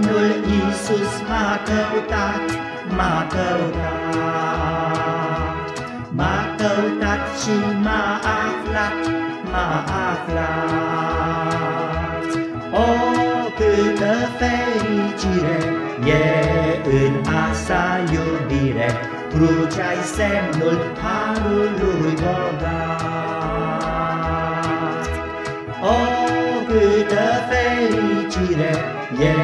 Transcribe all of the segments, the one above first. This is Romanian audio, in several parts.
Domnul Isus m-a căutat, m-a căutat, m-a căutat și m-a aflat, m-a aflat. O, câtă fericire e în asta iubire, crucea-i semnul harului bogat. O, câtă fericire E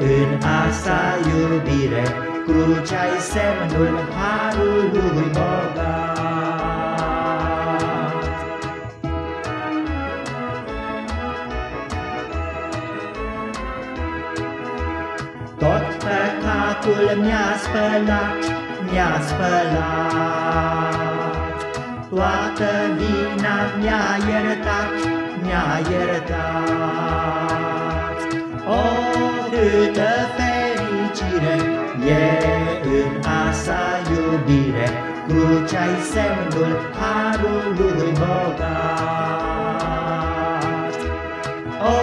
în asta iubire. Crucea-i semnul harului bogat Tot păcatul mi-a spălat, mi-a spălat Toată vina mi-a iertat, mi-a iertat. O, câtă fericire e în asta iubire Crucea-i semnul harului bogat. O,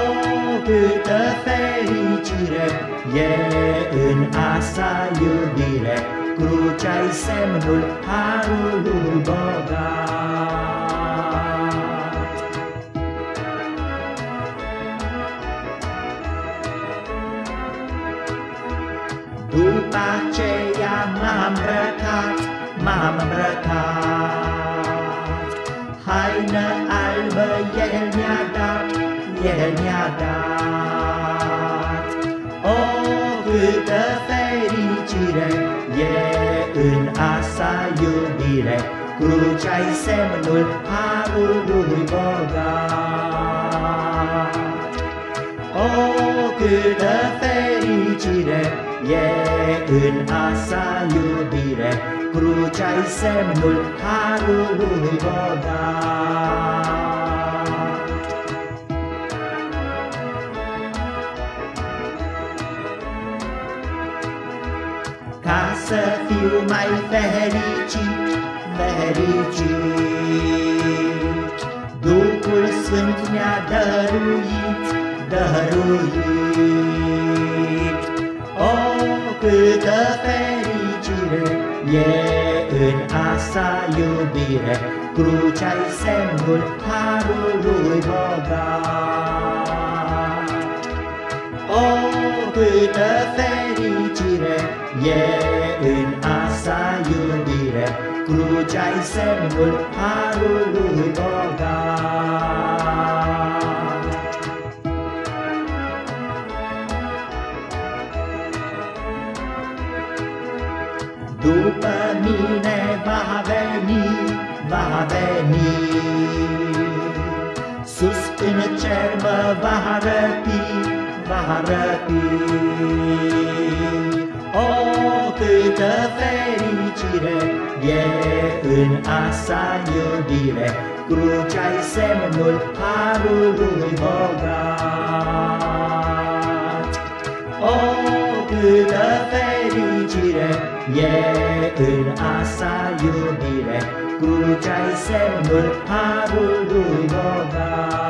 câtă fericire e în asta iubire Crucea-i semnul harului După aceea m-am îmbrăcat, m-am îmbrăcat. Haină albă El mi-a dat, El mi-a dat. O, câtă fericire e în asta iubire Crucea-i semnul harului bogat. O, câtă fericire e în asta iubire Crucea-i semnul harului bogat. Ca să fiu mai fericit, fericit Duhul Sfânt mi-a dăruit, dăruit. O, câtă fericire e în asta iubire. Crucea-i semnul harului bogat. O, câtă fericire e în asta iubire. Crucea-i semnul harului bogat După mine va veni, va veni. Sus în cer mă va răpi, va răpi O, câtă fericire e în asta iubire Crucea-i semnul harului bogat. O, câtă fericire e în asta iubire Crucea-i semnul harului bogat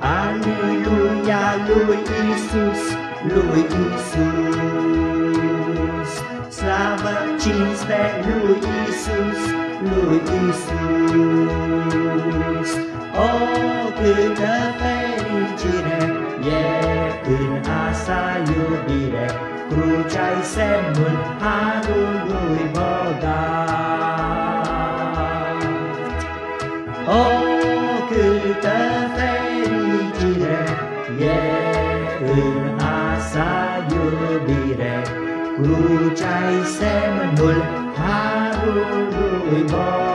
Aleluia lui Isus, lui Isus. Slavă, cinste lui Isus, lui Isus Crucea-i semnul harului bogat O, câtă fericire e în asta iubire. Crucea-i semnul harului bogat